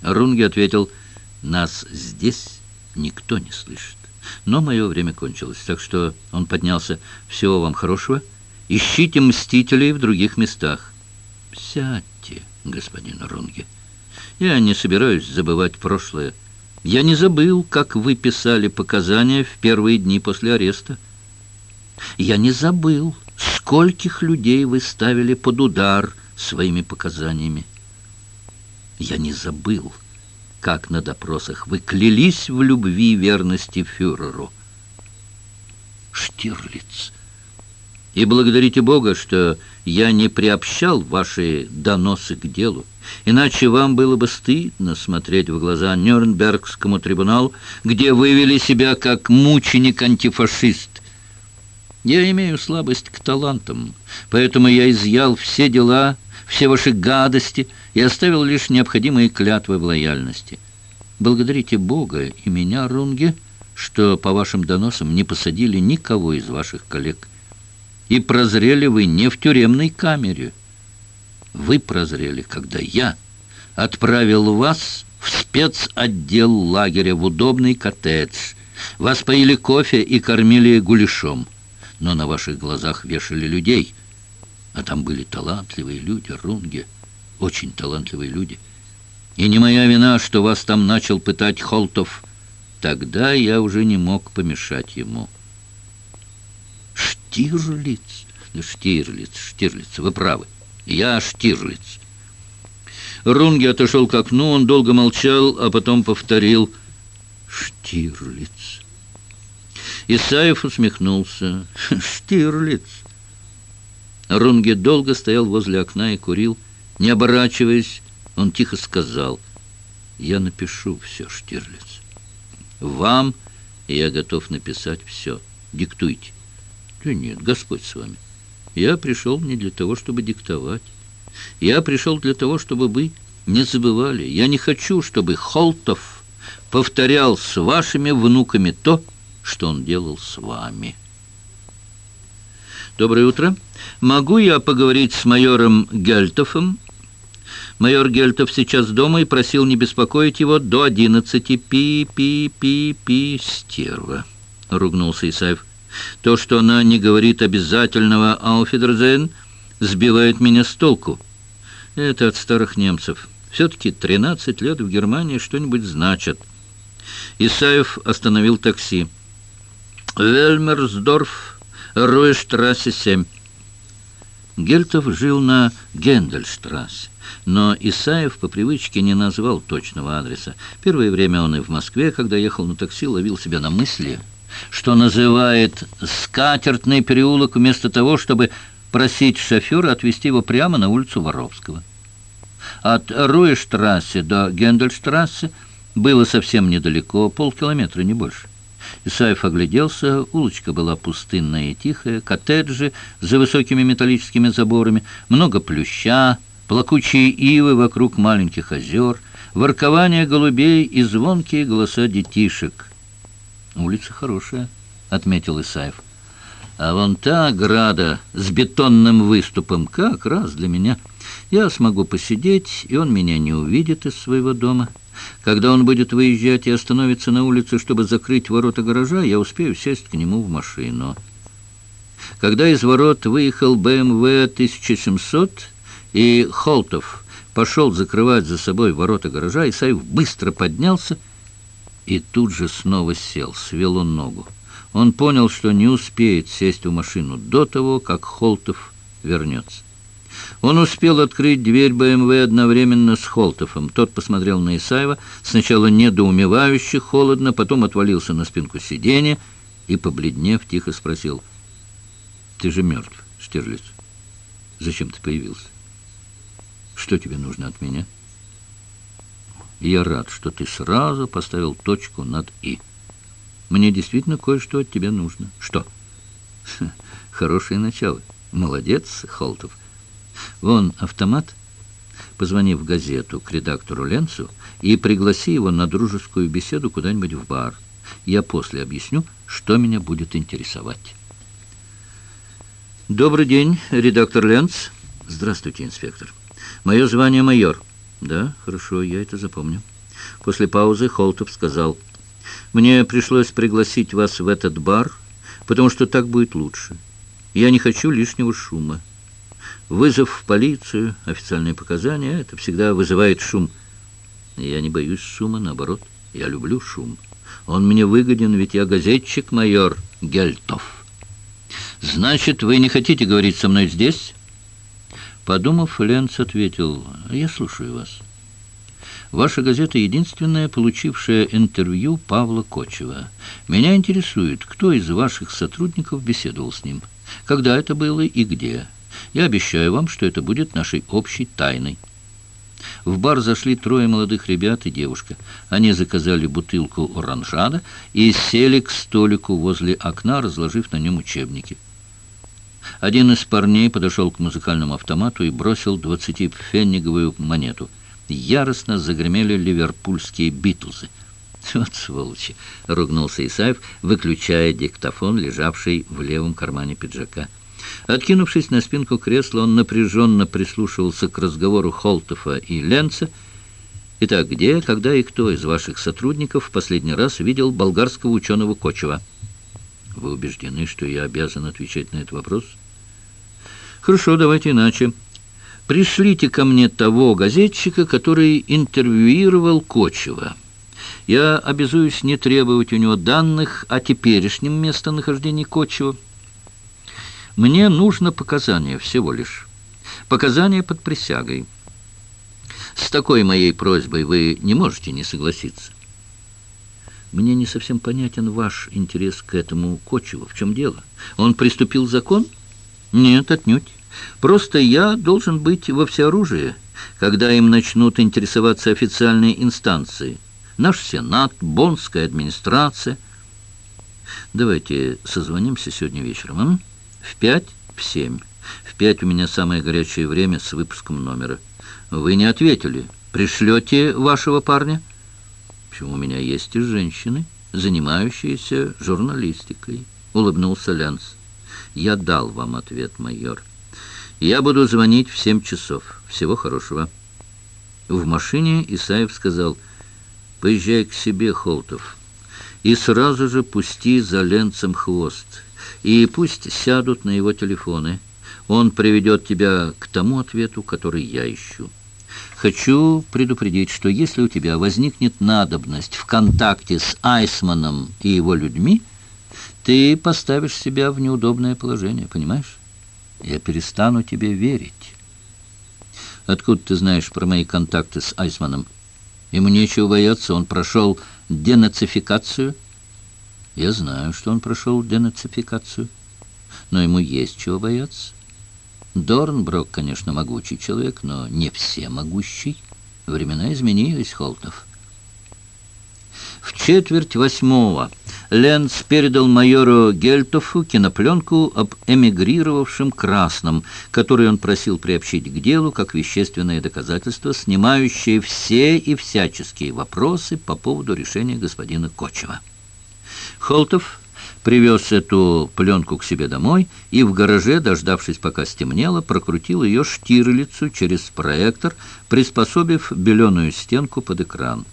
Рунги ответил, нас здесь никто не слышит. Но мое время кончилось, так что он поднялся. Всего вам хорошего. Ищите мстителей в других местах. Сядьте, господин Рунги. Я не собираюсь забывать прошлое. Я не забыл, как вы писали показания в первые дни после ареста. Я не забыл, скольких людей вы ставили под удар своими показаниями. Я не забыл, как на допросах вы клялись в любви и верности фюреру. Штирлиц. И благодарите Бога, что я не приобщал ваши доносы к делу. Иначе вам было бы стыдно смотреть в глаза Нюрнбергскому трибуналу, где вывели себя как мученик-антифашист. Я имею слабость к талантам, поэтому я изъял все дела, все ваши гадости и оставил лишь необходимые клятвы в лояльности. Благодарите Бога и меня, Рунге, что по вашим доносам не посадили никого из ваших коллег. И прозрели вы не в тюремной камере. Вы прозрели, когда я отправил вас в спецотдел лагеря в удобный коттедж. Вас поили кофе и кормили гуляшом. Но на ваших глазах вешали людей. А там были талантливые люди, Рунге, очень талантливые люди. И не моя вина, что вас там начал пытать Холтов. Тогда я уже не мог помешать ему». Штирлиц? Ну, Штирлиц, Штирлиц, вы правы. Я Штирлиц. Рунги отошел к окну, он долго молчал, а потом повторил «Штирлиц». Исаев усмехнулся. (laughs) «Штирлиц». Рунге долго стоял возле окна и курил. Не оборачиваясь, он тихо сказал «Я напишу все, Штирлиц. Вам я готов написать все. Диктуйте». Да нет, Господь с вами. Я пришел не для того, чтобы диктовать. Я пришел для того, чтобы вы не забывали. Я не хочу, чтобы Холтов повторял с вашими внуками то, что он делал с вами. Доброе утро. Могу я поговорить с майором Гельтофом? Майор Гельтов сейчас дома и просил не беспокоить его до одиннадцати. Пи-пи-пи-пи, стерва, ругнулся Исаев. То, что она не говорит обязательного «Ауфидерзейн», сбивает меня с толку. Это от старых немцев. Все-таки 13 лет в Германии что-нибудь значат. Исаев остановил такси. Вельмерсдорф, Руэштрассе 7. Гельтов жил на Гендельштрассе, но Исаев по привычке не назвал точного адреса. Первое время он и в Москве, когда ехал на такси, ловил себя на мысли – что называет «скатертный переулок», вместо того, чтобы просить шофера отвезти его прямо на улицу Воровского. От Руэштрассе до Гендельштрассе было совсем недалеко, полкилометра, не больше. Исаев огляделся, улочка была пустынная и тихая, коттеджи за высокими металлическими заборами, много плюща, плакучие ивы вокруг маленьких озер, воркование голубей и звонкие голоса детишек — «Улица хорошая», — отметил Исаев. «А вон та ограда с бетонным выступом как раз для меня. Я смогу посидеть, и он меня не увидит из своего дома. Когда он будет выезжать и остановиться на улице, чтобы закрыть ворота гаража, я успею сесть к нему в машину». Когда из ворот выехал БМВ 1700 и Холтов пошел закрывать за собой ворота гаража, Исаев быстро поднялся и тут же снова сел, свело ногу. Он понял, что не успеет сесть в машину до того, как Холтов вернется. Он успел открыть дверь БМВ одновременно с Холтовым. Тот посмотрел на Исаева, сначала недоумевающе, холодно, потом отвалился на спинку сиденья и, побледнев, тихо спросил, «Ты же мертв, Штирлиц. Зачем ты появился? Что тебе нужно от меня?» «Я рад, что ты сразу поставил точку над «и». Мне действительно кое-что от тебя нужно. Что?» «Хорошее начало. Молодец, Холтов». Вон автомат. Позвони в газету к редактору Ленцу и пригласи его на дружескую беседу куда-нибудь в бар. Я после объясню, что меня будет интересовать. Добрый день, редактор Ленц. Здравствуйте, инспектор. Мое звание майор. Да, хорошо, я это запомню. После паузы Холтов сказал, мне пришлось пригласить вас в этот бар, потому что так будет лучше. Я не хочу лишнего шума. Вызов в полицию, официальные показания — это всегда вызывает шум. Я не боюсь шума, наоборот, я люблю шум. Он мне выгоден, ведь я газетчик, майор Гельтов. Значит, вы не хотите говорить со мной здесь? Подумав, Ленц ответил, я слушаю вас. Ваша газета единственная, получившая интервью Павла Кочева. Меня интересует, кто из ваших сотрудников беседовал с ним, когда это было и где. Я обещаю вам, что это будет нашей общей тайной. В бар зашли трое молодых ребят и девушка. Они заказали бутылку оранжада и сели к столику возле окна, разложив на нем учебники. Один из парней подошел к музыкальному автомату и бросил двадцатипфенниговую монету. Яростно загремели ливерпульские «Битлзы». (laughs) «Вот сволочи!» — ругнулся Исаев, выключая диктофон, лежавший в левом кармане пиджака. Откинувшись на спинку кресла, он напряженно прислушивался к разговору Холтова и Ленца. «Итак, где, когда и кто из ваших сотрудников в последний раз видел болгарского ученого Кочева?» «Вы убеждены, что я обязан отвечать на этот вопрос?» «Хорошо, давайте иначе. Пришлите ко мне того газетчика, который интервьюировал Кочева. Я обязуюсь не требовать у него данных о теперешнем местонахождении Кочева». Мне нужно показание всего лишь. Показания под присягой. С такой моей просьбой вы не можете не согласиться. Мне не совсем понятен ваш интерес к этому Кочеву. В чем дело? Он приступил закон? Нет, отнюдь. Просто я должен быть во всеоружии, когда им начнут интересоваться официальные инстанции. Наш Сенат, Бонская администрация. Давайте созвонимся сегодня вечером, а? В пять? В семь. В пять у меня самое горячее время с выпуском номера. Вы не ответили. Пришлете вашего парня? Почему у меня есть и женщины, занимающиеся журналистикой? Улыбнулся Лянс. Я дал вам ответ, майор. Я буду звонить в семь часов. Всего хорошего. В машине Исаев сказал, поезжай к себе, Холтов, и сразу же пусти за Ленцем хвост и пусть сядут на его телефоны. Он приведет тебя к тому ответу, который я ищу. Хочу предупредить, что если у тебя возникнет надобность в контакте с Айсманом и его людьми, ты поставишь себя в неудобное положение, понимаешь? Я перестану тебе верить. Откуда ты знаешь про мои контакты с Айсманом? Ему нечего бояться, он прошел денацификацию, я знаю, что он прошел денацификацию, но ему есть чего бояться. Дорнброк, конечно, могучий человек, но не все могущий. Времена изменились, Холтов. В четверть восьмого Ленц передал майору Гельтофу кинопленку об эмигрировавшем красном, который он просил приобщить к делу как вещественное доказательство, снимающее все и всяческие вопросы по поводу решения господина Кочева. Холтов привез эту пленку к себе домой и в гараже, дождавшись, пока стемнело, прокрутил ее штирлицу через проектор, приспособив беленую стенку под экран.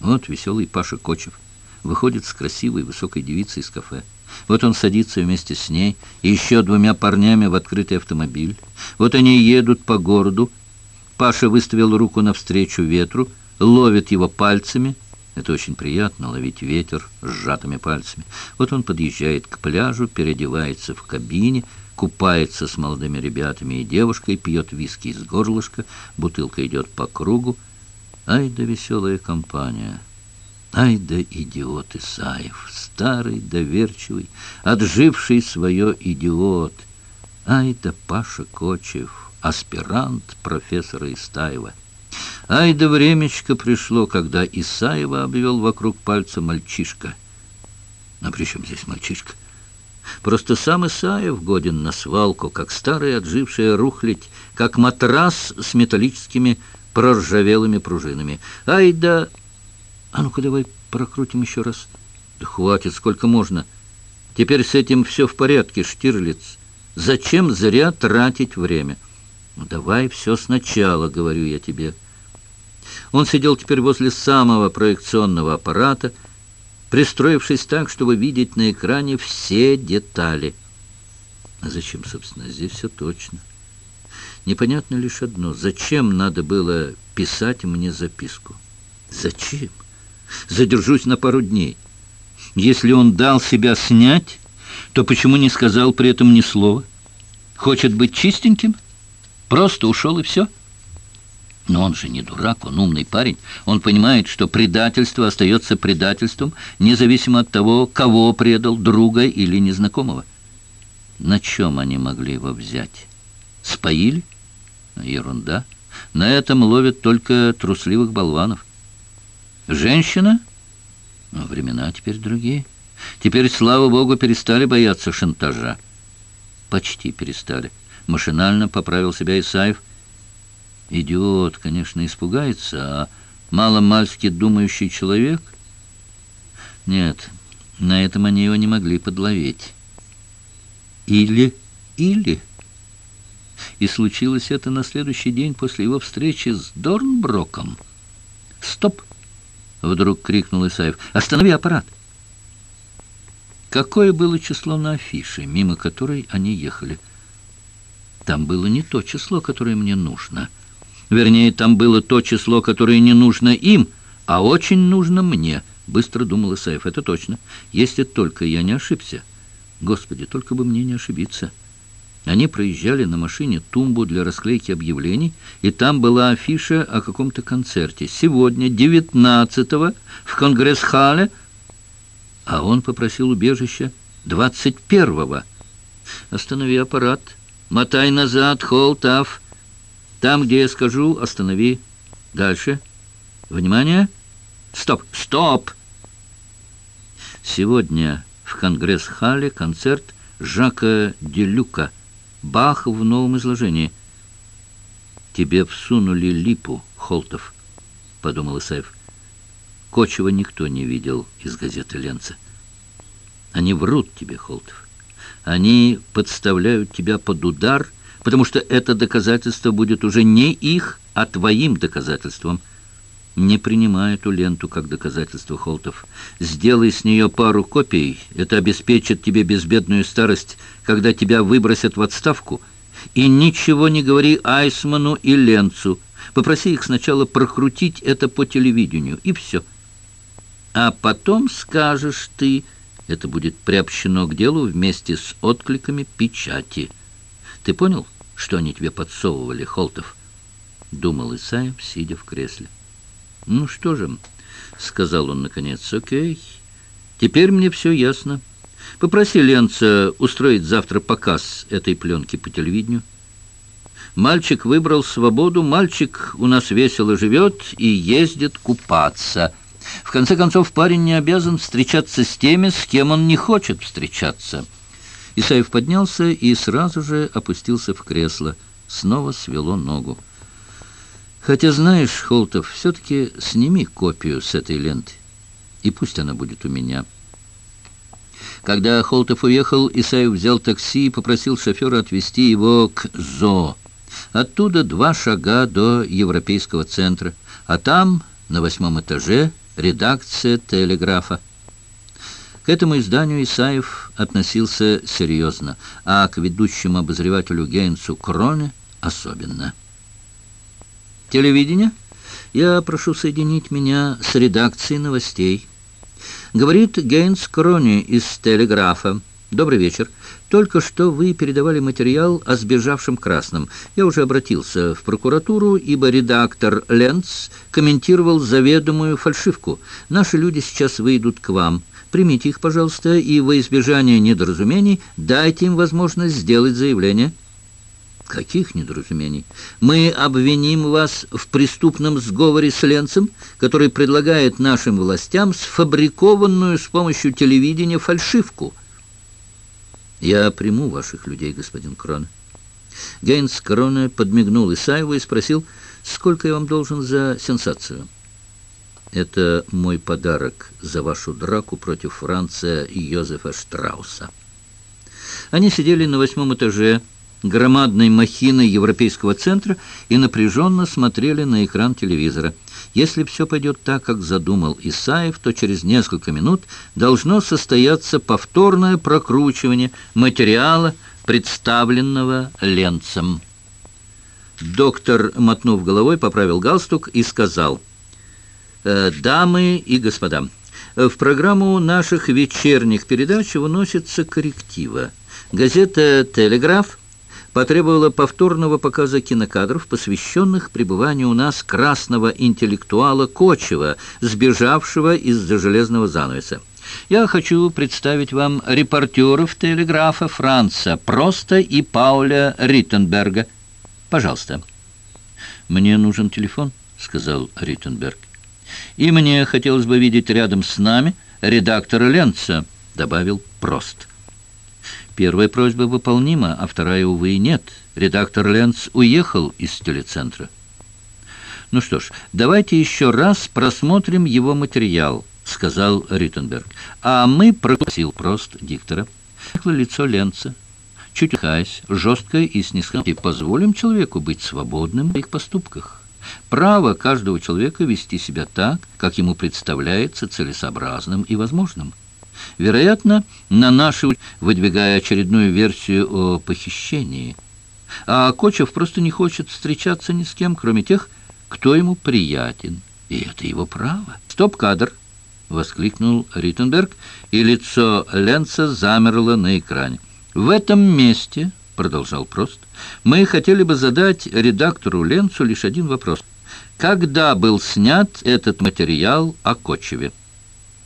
Вот веселый Паша Кочев выходит с красивой высокой девицей из кафе. Вот он садится вместе с ней и еще двумя парнями в открытый автомобиль. Вот они едут по городу. Паша выставил руку навстречу ветру, ловит его пальцами — Это очень приятно, ловить ветер сжатыми пальцами. Вот он подъезжает к пляжу, переодевается в кабине, купается с молодыми ребятами и девушкой, пьет виски из горлышка, бутылка идет по кругу. Ай да веселая компания! Ай да идиот Исаев, старый, доверчивый, отживший свое идиот! Ай да Паша Кочев, аспирант профессора Истаева! Ай да времечко пришло, когда Исаева обвел вокруг пальца мальчишка. А при чем здесь мальчишка? Просто сам Исаев годен на свалку, как старая отжившая рухлядь, как матрас с металлическими проржавелыми пружинами. Ай да... А ну-ка давай прокрутим еще раз. Да хватит, сколько можно. Теперь с этим все в порядке, Штирлиц. Зачем зря тратить время? Ну давай все сначала, говорю я тебе. Он сидел теперь возле самого проекционного аппарата, пристроившись так, чтобы видеть на экране все детали. А зачем, собственно, здесь все точно? Непонятно лишь одно. Зачем надо было писать мне записку? Зачем? Задержусь на пару дней. Если он дал себя снять, то почему не сказал при этом ни слова? Хочет быть чистеньким? Просто ушел и все? — но он же не дурак, он умный парень. Он понимает, что предательство остается предательством, независимо от того, кого предал, друга или незнакомого. На чем они могли его взять? Споили? Ерунда. На этом ловят только трусливых болванов. Женщина? Времена теперь другие. Теперь, слава богу, перестали бояться шантажа. Почти перестали. Машинально поправил себя Исаев. Идиот, конечно, испугается, а маломальски думающий человек? Нет, на этом они его не могли подловить. Или, или... И случилось это на следующий день после его встречи с Дорнброком. «Стоп!» — вдруг крикнул Исаев. «Останови аппарат!» Какое было число на афише, мимо которой они ехали? Там было не то число, которое мне нужно — Вернее, там было то число, которое не нужно им, а очень нужно мне, быстро думал Исаев. Это точно, если только я не ошибся. Господи, только бы мне не ошибиться. Они проезжали на машине тумбу для расклейки объявлений, и там была афиша о каком-то концерте. Сегодня, 19-го, в Конгресс-халле, а он попросил убежища 21-го. «Останови аппарат, мотай назад, холд, аф». Там, где я скажу, останови. Дальше. Внимание. Стоп, стоп! Сегодня в Конгресс-халле концерт Жака Делюка. Бах в новом изложении. «Тебе всунули липу, Холтов», — подумал Исаев. Кочева никто не видел из газеты «Ленца». Они врут тебе, Холтов. Они подставляют тебя под удар потому что это доказательство будет уже не их, а твоим доказательством. Не принимай эту ленту как доказательство, Холтов. Сделай с нее пару копий, это обеспечит тебе безбедную старость, когда тебя выбросят в отставку. И ничего не говори Айсману и Ленцу. Попроси их сначала прокрутить это по телевидению, и все. А потом скажешь ты, это будет приобщено к делу вместе с откликами печати. Ты понял? что они тебе подсовывали, Холтов?» — думал Исаев, сидя в кресле. «Ну что же», — сказал он наконец, — «окей, теперь мне все ясно. Попроси Ленца устроить завтра показ этой пленки по телевидению. Мальчик выбрал свободу, мальчик у нас весело живет и ездит купаться». В конце концов, парень не обязан встречаться с теми, с кем он не хочет встречаться. Исаев поднялся и сразу же опустился в кресло. Снова свело ногу. Хотя, знаешь, Холтов, все-таки сними копию с этой ленты. И пусть она будет у меня. Когда Холтов уехал, Исаев взял такси и попросил шофера отвезти его к ЗО. Оттуда два шага до Европейского центра, а там, на восьмом этаже, редакция телеграфа. К этому изданию Исаев относился серьезно, а к ведущему обозревателю Гейнсу Кроне особенно. Телевидение? Я прошу соединить меня с редакцией новостей. Говорит Гейнс Крони из «Телеграфа». Добрый вечер. Только что вы передавали материал о сбежавшем красном. Я уже обратился в прокуратуру, ибо редактор Ленц комментировал заведомую фальшивку. Наши люди сейчас выйдут к вам. Примите их, пожалуйста, и во избежание недоразумений дайте им возможность сделать заявление. Каких недоразумений? Мы обвиним вас в преступном сговоре с Ленцем, который предлагает нашим властям сфабрикованную с помощью телевидения фальшивку. Я приму ваших людей, господин Крон. Гейнс Кроне подмигнул Исаеву и спросил, сколько я вам должен за сенсацию. Это мой подарок за вашу драку против Франца и Йозефа Штрауса. Они сидели на восьмом этаже, громадной махиной Европейского центра и напряженно смотрели на экран телевизора. Если все пойдет так, как задумал Исаев, то через несколько минут должно состояться повторное прокручивание материала, представленного Ленцем. Доктор, мотнув головой, поправил галстук и сказал, «Э, «Дамы и господа, в программу наших вечерних передач выносится корректива. Газета «Телеграф» потребовала повторного показа кинокадров, посвященных пребыванию у нас красного интеллектуала Кочева, сбежавшего из-за железного занавеса. Я хочу представить вам репортеров телеграфа Франца Просто и Пауля Риттенберга. Пожалуйста. «Мне нужен телефон», — сказал Риттенберг. «И мне хотелось бы видеть рядом с нами редактора Ленца», — добавил Прост. Первая просьба выполнима, а вторая, увы, и нет. Редактор Ленц уехал из телецентра. «Ну что ж, давайте еще раз просмотрим его материал», — сказал Риттенберг. «А мы просил прост диктора. Лицо Ленца. Чуть ухаясь, жестко и снисходительно позволим человеку быть свободным в их поступках. Право каждого человека вести себя так, как ему представляется целесообразным и возможным». Вероятно, на нашу, выдвигая очередную версию о похищении. А Кочев просто не хочет встречаться ни с кем, кроме тех, кто ему приятен. И это его право. «Стоп-кадр!» — воскликнул Риттенберг, и лицо Ленца замерло на экране. «В этом месте...» — продолжал Прост. «Мы хотели бы задать редактору Ленцу лишь один вопрос. Когда был снят этот материал о Кочеве?»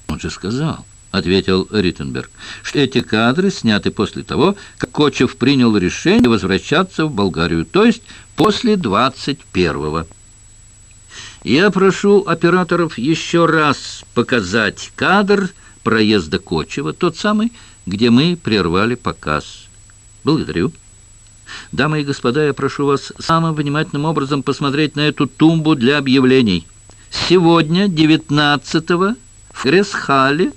Он же сказал. — ответил Риттенберг, — что эти кадры сняты после того, как Кочев принял решение возвращаться в Болгарию, то есть после 21-го. Я прошу операторов еще раз показать кадр проезда Кочева, тот самый, где мы прервали показ. Благодарю. Дамы и господа, я прошу вас самым внимательным образом посмотреть на эту тумбу для объявлений. Сегодня, 19-го, в Гресхале,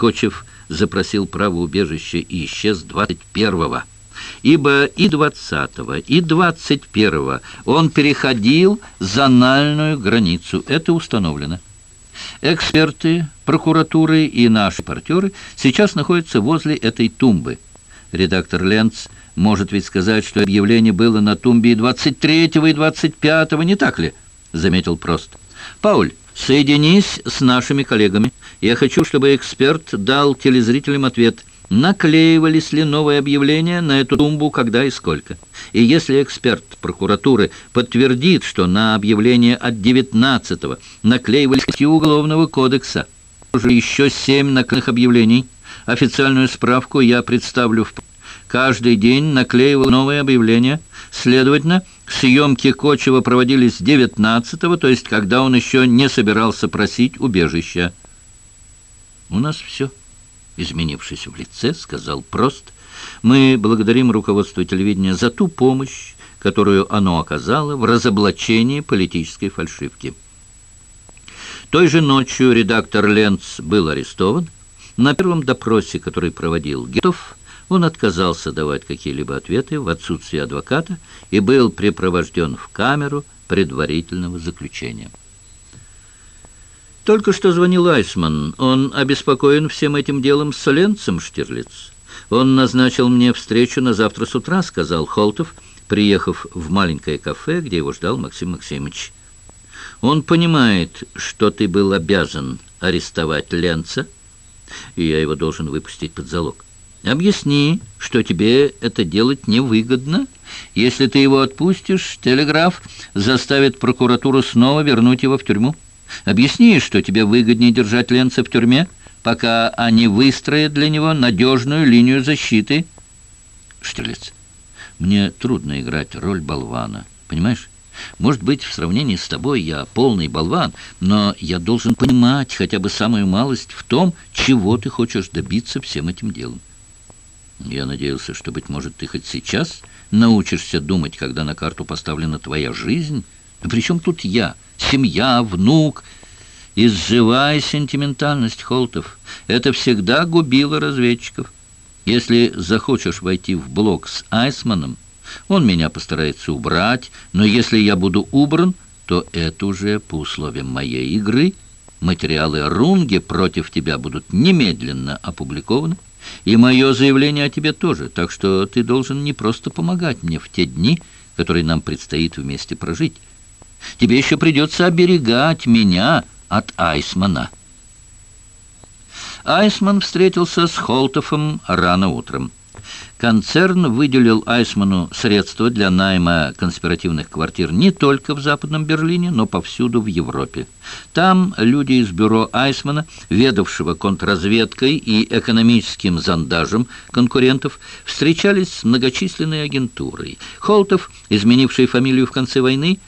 Кочев запросил право убежища и исчез 21-го. Ибо и 20-го, и 21-го он переходил зональную границу. Это установлено. Эксперты, прокуратуры и наши репортеры сейчас находятся возле этой тумбы. Редактор Ленц может ведь сказать, что объявление было на тумбе и 23-го, и 25-го, не так ли? Заметил Прост. Пауль, соединись с нашими коллегами. Я хочу, чтобы эксперт дал телезрителям ответ, наклеивались ли новые объявления на эту тумбу, когда и сколько. И если эксперт прокуратуры подтвердит, что на объявление от 19-го наклеивались статьи Уголовного кодекса, уже еще семь наклеенных объявлений, официальную справку я представлю в... Каждый день наклеивал новые объявления. Следовательно, съемки Кочева проводились 19-го, то есть когда он еще не собирался просить убежища. «У нас все», — изменившись в лице, сказал Прост. «Мы благодарим руководство телевидения за ту помощь, которую оно оказало в разоблачении политической фальшивки». Той же ночью редактор Ленц был арестован. На первом допросе, который проводил Гетов, он отказался давать какие-либо ответы в отсутствие адвоката и был припровожден в камеру предварительного заключения. Только что звонил Айсман. Он обеспокоен всем этим делом с Ленцем, Штирлиц. Он назначил мне встречу на завтра с утра, сказал Холтов, приехав в маленькое кафе, где его ждал Максим Максимович. Он понимает, что ты был обязан арестовать Ленца, и я его должен выпустить под залог. Объясни, что тебе это делать невыгодно. Если ты его отпустишь, телеграф заставит прокуратуру снова вернуть его в тюрьму. Объясни, что тебе выгоднее держать Ленца в тюрьме, пока они выстроят для него надежную линию защиты. Штирлиц, мне трудно играть роль болвана, понимаешь? Может быть, в сравнении с тобой я полный болван, но я должен понимать хотя бы самую малость в том, чего ты хочешь добиться всем этим делом. Я надеялся, что, быть может, ты хоть сейчас научишься думать, когда на карту поставлена твоя жизнь. Причем тут я, семья, внук... Изживай сентиментальность, Холтов. Это всегда губило разведчиков. Если захочешь войти в блок с Айсманом, он меня постарается убрать, но если я буду убран, то это уже по условиям моей игры. Материалы Рунги против тебя будут немедленно опубликованы, и мое заявление о тебе тоже, так что ты должен не просто помогать мне в те дни, которые нам предстоит вместе прожить. Тебе еще придется оберегать меня от Айсмана». Айсман встретился с Холтофом рано утром. Концерн выделил Айсману средства для найма конспиративных квартир не только в Западном Берлине, но повсюду в Европе. Там люди из бюро Айсмана, ведавшего контрразведкой и экономическим зондажем конкурентов, встречались с многочисленной агентурой. Холтов, изменивший фамилию в конце войны,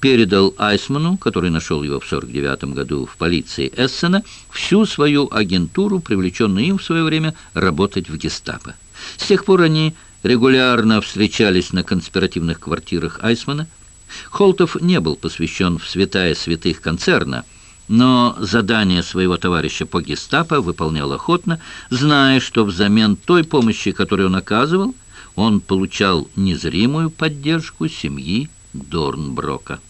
передал Айсману, который нашел его в 49 году в полиции Эссена, всю свою агентуру, привлеченную им в свое время работать в гестапо. С тех пор они регулярно встречались на конспиративных квартирах Айсмана. Холтов не был посвящен в святая святых концерна, но задание своего товарища по гестапо выполнял охотно, зная, что взамен той помощи, которую он оказывал, он получал незримую поддержку семьи Дорнброка.